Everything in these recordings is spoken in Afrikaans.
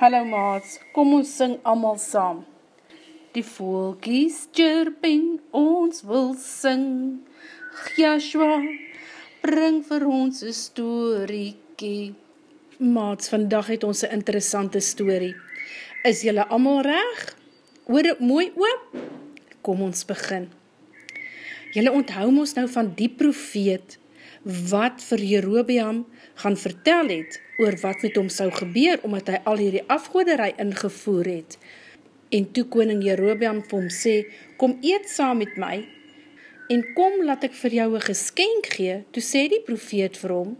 Hallo maats, kom ons sing amal saam. Die volkies chirping, ons wil sing. Joshua, bring vir ons een storiekie. Maats, vandag het ons een interessante story. Is jylle amal reg? Oor het mooi oop? Kom ons begin. Jylle onthou ons nou van die profeet, wat vir Jerobeam gaan vertel het, oor wat met hom sou gebeur, omdat hy al hierdie afgoderij ingevoer het. En toe koning Jerobeam vir hom sê, kom eet saam met my, en kom laat ek vir jou een geskenk gee, toe sê die profeet vir hom,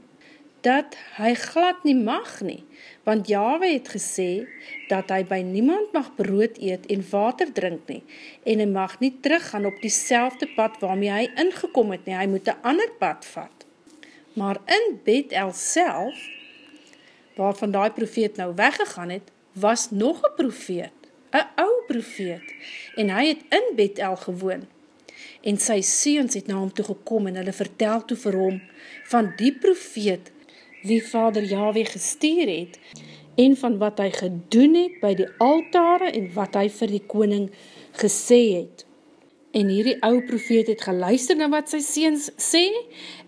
dat hy glad nie mag nie, want Yahweh het gesê, dat hy by niemand mag brood eet en water drink nie, en hy mag nie teruggaan op die pad waarmee hy ingekom het nie, hy moet een ander pad vat. Maar in Bethel self, waarvan die profeet nou weggegaan het, was nog een profeet, een ou profeet, en hy het in Bethel gewoon, en sy seens het na hom toe gekom, en hulle vertel toe vir hom, van die profeet, wie vader Yahweh gestuur het, en van wat hy gedoen het by die altare, en wat hy vir die koning gesê het. En hierdie ou profeet het geluister na wat sy seens sê,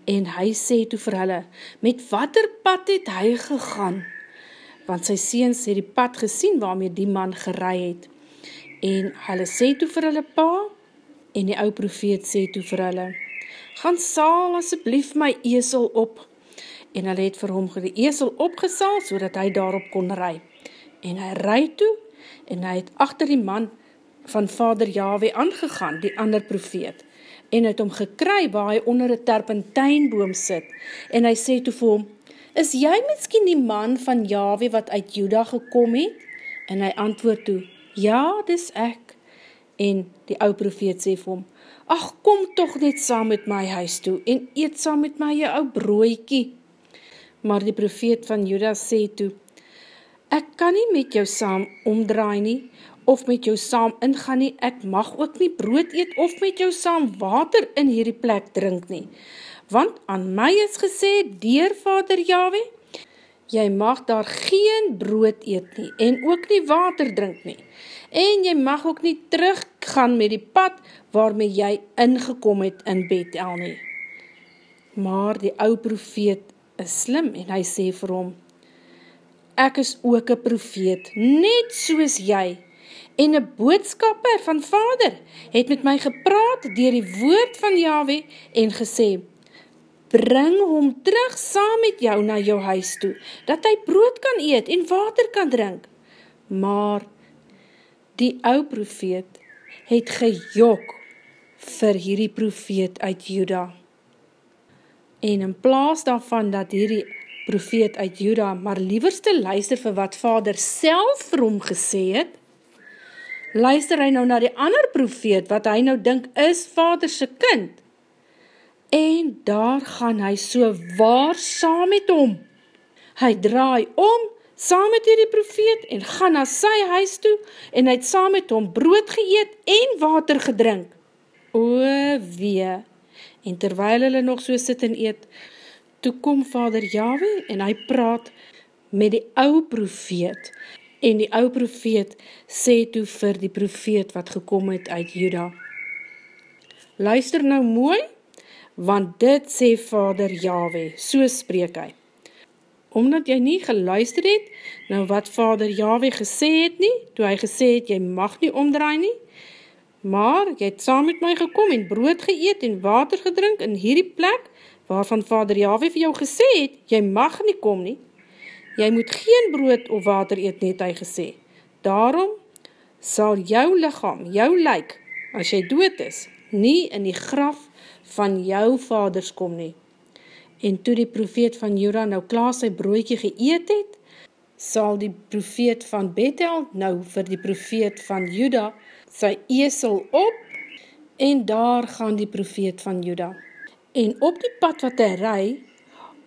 en hy sê toe vir hulle, met wat er pad het hy gegaan? Want sy seens het die pad gesien waarmee die man gerei het. En hulle sê toe vir hulle pa, en die ou profeet sê toe vir hulle, gaan saal asjeblief my esel op. En hulle het vir hom die esel opgesaal, so dat hy daarop kon rei. En hy rei toe, en hy het achter die man van vader Yahweh aangegaan, die ander profeet en het hom gekry waar hy onder een terpentijnboom sit, en hy sê toe vir hom, is jy miskien die man van Yahweh wat uit Juda gekom het? En hy antwoord toe, ja, dis ek. En die ou profeet sê vir hom, ach, kom toch net saam met my huis toe, en eet saam met my jou ou brooikie. Maar die profeet van Juda sê toe, ek kan nie met jou saam omdraai nie, of met jou saam ingaan nie, ek mag ook nie brood eet of met jou saam water in hierdie plek drink nie. Want aan my is gesê, Deer Vader Yahweh, jy mag daar geen brood eet nie en ook nie water drink nie. En jy mag ook nie teruggaan met die pad waarmee jy ingekom het in Bethel nie. Maar die ou profeet is slim en hy sê vir hom, ek is ook een profeet, net soos jy, en een boodskapper van vader het met my gepraat dier die woord van Yahweh en gesê, bring hom terug saam met jou na jou huis toe, dat hy brood kan eet en water kan drink. Maar die ou profeet het gejok vir hierdie profeet uit Juda. En in plaas daarvan dat hierdie profeet uit Juda maar lieverste luister vir wat vader self vir hom gesê het, luister hy nou na die ander profeet, wat hy nou dink is vaderse kind. En daar gaan hy so waar saam met hom. Hy draai om, saam met die profeet, en gaan na sy huis toe, en hy het saam met hom brood geëet en water gedrink. O wee, en terwyl hulle nog so sit en eet, toe kom vader Yahweh, en hy praat met die ou profeet, En die ou profeet sê toe vir die profeet wat gekom het uit Juda. Luister nou mooi, want dit sê vader Yahweh, so spreek hy. Omdat jy nie geluister het, nou wat vader Yahweh gesê het nie, toe hy gesê het, jy mag nie omdraai nie, maar jy het saam met my gekom en brood geëet en water gedrink in hierdie plek, waarvan vader Yahweh vir jou gesê het, jy mag nie kom nie, jy moet geen brood of water eet, net hy gesê. Daarom sal jou lichaam, jou lijk, as jy dood is, nie in die graf van jou vaders kom nie. En toe die profeet van Jura nou klaar sy broodje geëet het, sal die profeet van Bethel nou vir die profeet van Juda sy esel op, en daar gaan die profeet van Juda. En op die pad wat hy rij,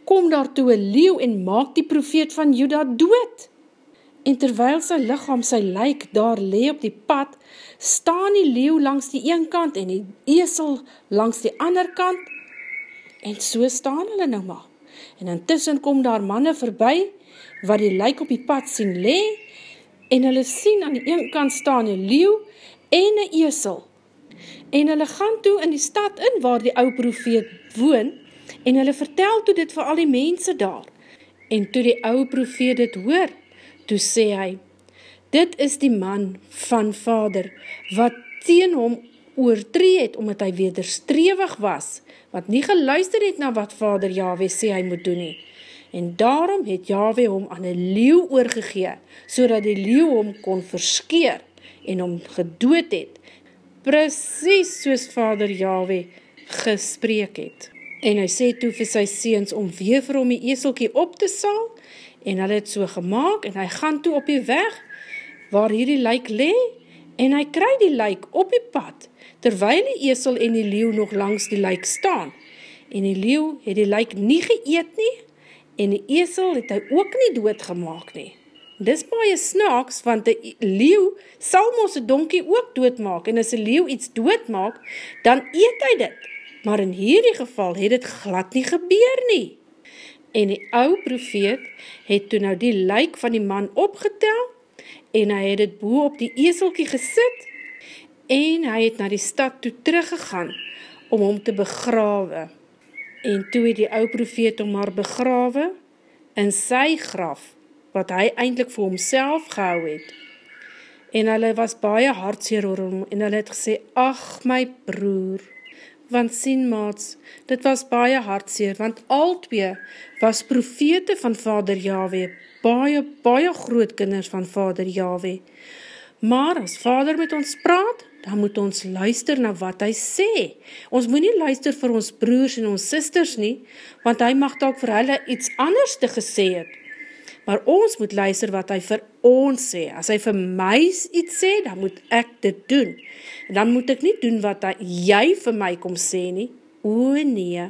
kom daar toe een leeuw en maak die profeet van Juda dood. En terwyl sy lichaam sy lijk daar lee op die pad, staan die leeuw langs die een kant en die esel langs die ander kant, en so staan hulle nou maar. En intussen kom daar manne verby, wat die lijk op die pad sien lee, en hulle sien aan die een kant staan een leeuw en een esel. En hulle gaan toe in die stad in waar die ou profeet woon en hulle vertel toe dit vir al die mense daar. En toe die ou profeet dit hoor, toe sê hy, dit is die man van vader, wat teen hom oortree het, omdat hy wederstrewig was, wat nie geluister het na wat vader Yahweh sê hy moet doen nie. En daarom het Yahweh hom aan een leeuw oorgegee, so die leeuw hom kon verskeer en hom gedood het, precies soos vader Yahweh gespreek het. En hy sê toe vir sy seens om weer vir hom die eselkie op te sal, en hy het so gemaakt, en hy gaan toe op die weg, waar hierdie lijk le, en hy kry die lijk op die pad, terwyl die esel en die leeuw nog langs die lijk staan. En die leeuw het die lijk nie geëet nie, en die esel het hy ook nie doodgemaak nie. Dis baie snaaks, want die leeuw sal ons die donkie ook doodmaak, en as die leeuw iets doodmaak, dan eet hy dit, maar in hierdie geval het het glad nie gebeur nie. En die ou profeet het toe nou die lijk van die man opgetel, en hy het het boe op die eselkie gesit, en hy het na die stad toe teruggegaan, om hom te begrawe. En toe het die ou profeet om haar begrawe, in sy graf, wat hy eindelijk vir homself gehou het. En hulle was baie hartseer oor hom, en hulle het gesê, ach my broer, want sien maats, dit was baie hartseer, want al twee was profete van vader Yahweh, baie, baie groot kinders van vader Yahweh. Maar as vader met ons praat, dan moet ons luister na wat hy sê. Ons moet nie luister vir ons broers en ons sisters nie, want hy mag ook vir hulle iets anders te gesê het. Maar ons moet luister wat hy vir ons sê. As hy vir my iets sê, dan moet ek dit doen. En dan moet ek nie doen wat hy, jy vir my kom sê nie. O nee.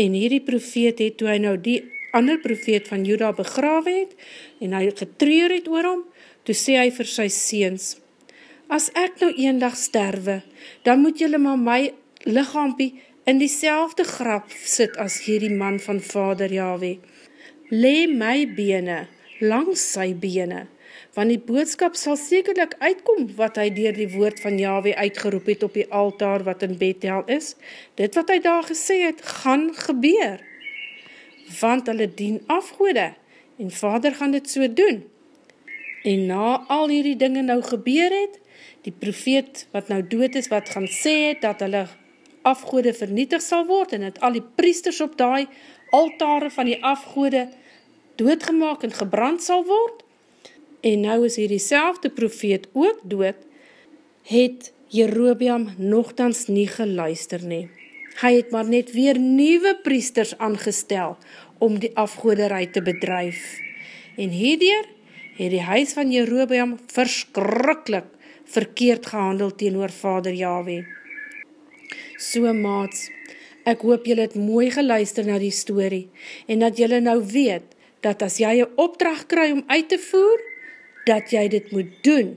En hierdie profeet het, toe hy nou die ander profeet van Juda begrawe het, en hy getreur het oor hom, toe sê hy vir sy seens, as ek nou een dag sterwe, dan moet jylle maar my lichaampie in die selfde grap sit as hierdie man van vader Yahweh. Le my bene langs sy bene, want die boodskap sal sekerlik uitkom wat hy dier die woord van Yahweh uitgeroep het op die altaar wat in Bethel is. Dit wat hy daar gesê het, gaan gebeur. Want hulle dien afgoede en vader gaan dit so doen. En na al hierdie dinge nou gebeur het, die profeet wat nou dood is, wat gaan sê het, dat hulle afgoede vernietig sal word, en het al die priesters op die altare van die afgoede doodgemaak en gebrand sal word, en nou is hier die selfde profeet ook dood, het Jerobeam nogthans nie geluister nie. Hy het maar net weer nieuwe priesters aangestel om die afgoederij te bedrijf. En hierdeur het die huis van Jerobeam verskrikkelijk verkeerd gehandeld teen oor vader Yahweh. So maats, ek hoop jylle het mooi geluister na die story en dat jylle nou weet dat as jy een opdracht kry om uit te voer, dat jy dit moet doen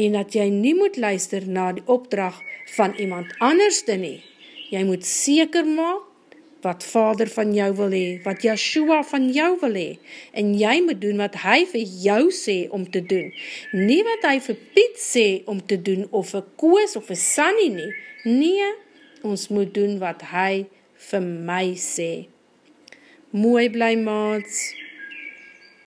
en dat jy nie moet luister na die opdracht van iemand anders te nie. Jy moet seker maak wat vader van jou wil hee, wat Yeshua van jou wil hee, en jy moet doen wat hy vir jou sê om te doen. Nie wat hy vir Piet sê om te doen, of vir Koos of vir Sunny nie. Nee, ons moet doen wat hy vir my sê. Mooi bly maats.